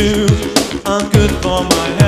do. I'm good for my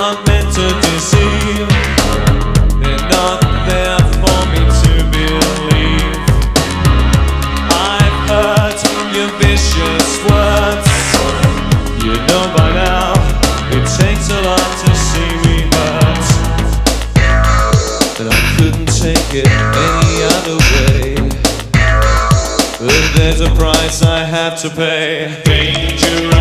are meant to deceive. They're not there for me to believe. I've heard your vicious words. You know by now it takes a lot to see me hurt. But I couldn't take it any other way. But there's a price I have to pay. Dangerous.